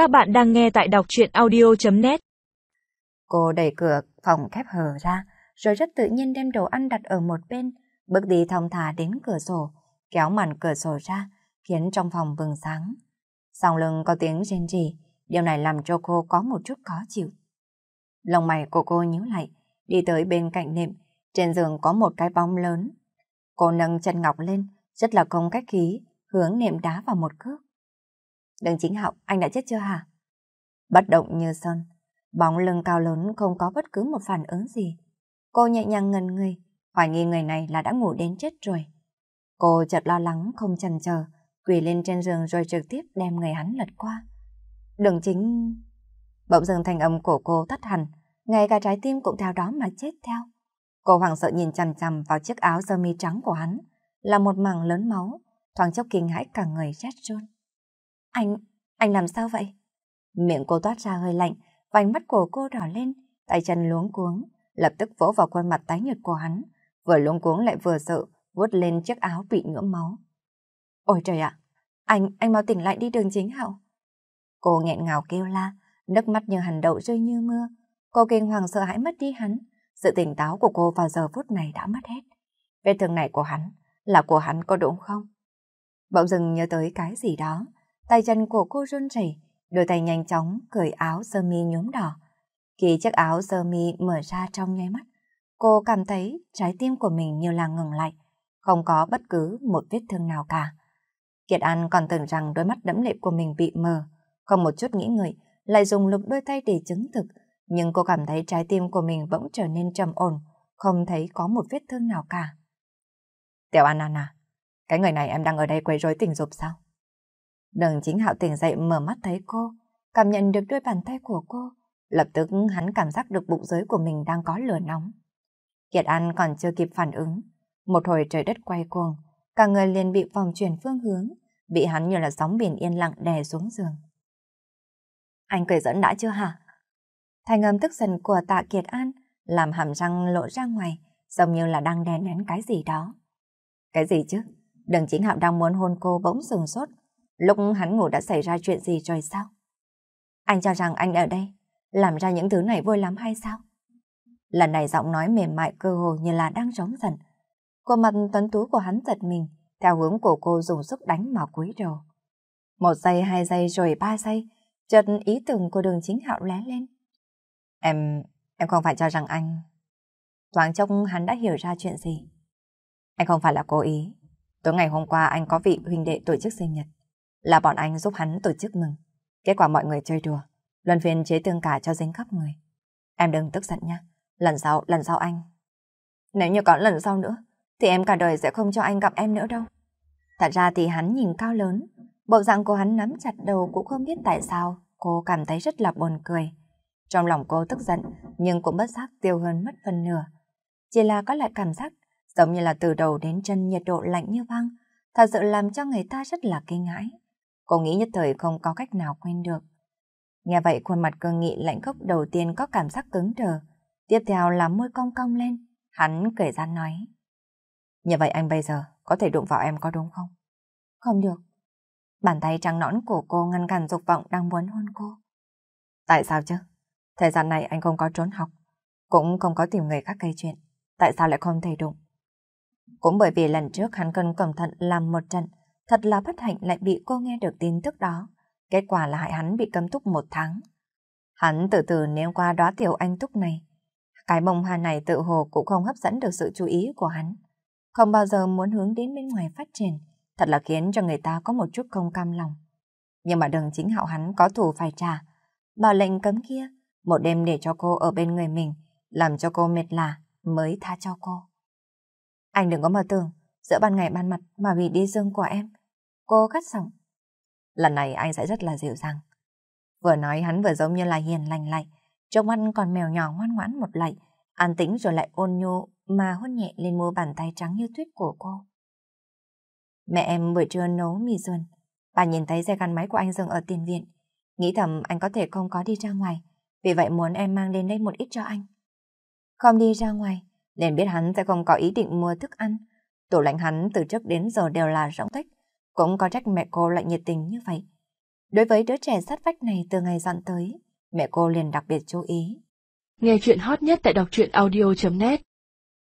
Các bạn đang nghe tại đọc truyện audio.net Cô đẩy cửa phòng khép hờ ra, rồi rất tự nhiên đem đồ ăn đặt ở một bên, bước đi thong thả đến cửa sổ, kéo màn cửa sổ ra, khiến trong phòng bừng sáng. Sau lưng có tiếng rên rỉ, điều này làm cho cô có một chút khó chịu. lòng mày của cô nhíu lại, đi tới bên cạnh nệm, trên giường có một cái bóng lớn. Cô nâng chân ngọc lên, rất là không cách khí, hướng nệm đá vào một cước đường chính hạo, anh đã chết chưa hả? Bất động như sơn, bóng lưng cao lớn không có bất cứ một phản ứng gì. Cô nhẹ nhàng ngần người, hoài nghi người này là đã ngủ đến chết rồi. Cô chợt lo lắng không chần chờ, quỳ lên trên giường rồi trực tiếp đem người hắn lật qua. đường chính... Bỗng dừng thành âm của cô tắt hẳn, ngay cả trái tim cũng theo đó mà chết theo. Cô hoảng sợ nhìn chằm chằm vào chiếc áo sơ mi trắng của hắn, là một mảng lớn máu, thoáng chốc kinh hãi cả người rét run. Anh, anh làm sao vậy? Miệng cô toát ra hơi lạnh, vành mắt của cô đỏ lên, tay chân luống cuống, lập tức vỗ vào khuôn mặt tái nhợt của hắn, vừa luống cuống lại vừa sợ, vuốt lên chiếc áo bị nhuộm máu. Ôi trời ạ, anh, anh mau tỉnh lại đi đường chính hậu. Cô nghẹn ngào kêu la, nước mắt như hành đậu rơi như mưa. Cô kinh hoàng sợ hãi mất đi hắn, sự tỉnh táo của cô vào giờ phút này đã mất hết. Vết thương này của hắn, là của hắn có đúng không? Bỗng dừng nhớ tới cái gì đó, tay chân của cô run rẩy, đôi tay nhanh chóng cởi áo sơ mi nhuốm đỏ. Khi chiếc áo sơ mi mở ra trong nháy mắt, cô cảm thấy trái tim của mình như là ngừng lại, không có bất cứ một vết thương nào cả. Kiệt An còn tưởng rằng đôi mắt đẫm lệ của mình bị mờ, không một chút nghĩ ngợi, lại dùng lục đôi tay để chứng thực, nhưng cô cảm thấy trái tim của mình bỗng trở nên trầm ổn, không thấy có một vết thương nào cả. Tiểu An An à, cái người này em đang ở đây quấy rối tình dục sao? Đừng chính hạo tỉnh dậy mở mắt thấy cô, cảm nhận được đôi bàn tay của cô. Lập tức hắn cảm giác được bụng dưới của mình đang có lửa nóng. Kiệt An còn chưa kịp phản ứng. Một hồi trời đất quay cuồng, cả người liền bị vòng chuyển phương hướng, bị hắn như là sóng biển yên lặng đè xuống giường. Anh cười dẫn đã chưa hả? Thành âm tức giận của tạ Kiệt An làm hàm răng lộ ra ngoài, giống như là đang đè nén cái gì đó. Cái gì chứ? Đừng chính hạo đang muốn hôn cô bỗng sừng sốt. Lúc hắn ngủ đã xảy ra chuyện gì rồi sao? Anh cho rằng anh ở đây, làm ra những thứ này vui lắm hay sao? Lần này giọng nói mềm mại cơ hồ như là đang trống dần. Cô mặt tuấn tú của hắn giật mình, theo hướng của cô dùng sức đánh vào cúi đầu. Một giây, hai giây rồi ba giây, chợt ý tưởng của đường chính hạo lé lên. Em, em không phải cho rằng anh... Thoáng chốc hắn đã hiểu ra chuyện gì. Anh không phải là cố ý. Tối ngày hôm qua anh có vị huynh đệ tổ chức sinh nhật. Là bọn anh giúp hắn tổ chức mừng. Kết quả mọi người chơi đùa. Luân phiên chế tương cả cho dính khắp người. Em đừng tức giận nha. Lần sau, lần sau anh. Nếu như có lần sau nữa, thì em cả đời sẽ không cho anh gặp em nữa đâu. Thật ra thì hắn nhìn cao lớn. Bộ dạng của hắn nắm chặt đầu cũng không biết tại sao. Cô cảm thấy rất là buồn cười. Trong lòng cô tức giận, nhưng cũng bất giác tiêu hơn mất phần nửa. Chỉ là có lại cảm giác giống như là từ đầu đến chân nhiệt độ lạnh như băng, thật sự làm cho người ta rất là kinh ngãi. Cô nghĩ nhất thời không có cách nào quên được. Nghe vậy khuôn mặt cương nghị lạnh khốc đầu tiên có cảm giác cứng đờ, tiếp theo là môi cong cong lên, hắn cười gian nói. Như vậy anh bây giờ có thể đụng vào em có đúng không? Không được. Bàn tay trắng nõn của cô ngăn cản dục vọng đang muốn hôn cô. Tại sao chứ? Thời gian này anh không có trốn học, cũng không có tìm người khác gây chuyện. Tại sao lại không thể đụng? Cũng bởi vì lần trước hắn cần cẩn thận làm một trận, thật là bất hạnh lại bị cô nghe được tin tức đó. Kết quả là hại hắn bị cấm túc một tháng. Hắn từ từ ném qua đóa tiểu anh túc này. Cái bông hoa này tự hồ cũng không hấp dẫn được sự chú ý của hắn. Không bao giờ muốn hướng đến bên ngoài phát triển, thật là khiến cho người ta có một chút không cam lòng. Nhưng mà đừng chính hạo hắn có thủ phải trả. Bảo lệnh cấm kia, một đêm để cho cô ở bên người mình, làm cho cô mệt lạ, mới tha cho cô. Anh đừng có mà tưởng, giữa ban ngày ban mặt mà vì đi dương của em. Cô cắt giọng. Lần này anh sẽ rất là dịu dàng. Vừa nói hắn vừa giống như là hiền lành lạnh, trông ăn còn mèo nhỏ ngoan ngoãn một lạy, an tĩnh rồi lại ôn nhu mà hôn nhẹ lên mua bàn tay trắng như tuyết của cô. Mẹ em buổi trưa nấu mì ruồn, Bà nhìn thấy xe gắn máy của anh dừng ở tiền viện. Nghĩ thầm anh có thể không có đi ra ngoài. Vì vậy muốn em mang đến đây một ít cho anh. Không đi ra ngoài, nên biết hắn sẽ không có ý định mua thức ăn. Tủ lạnh hắn từ trước đến giờ đều là rỗng tách cũng có trách mẹ cô lại nhiệt tình như vậy. Đối với đứa trẻ sát vách này từ ngày dọn tới, mẹ cô liền đặc biệt chú ý. Nghe chuyện hot nhất tại đọc truyện audio.net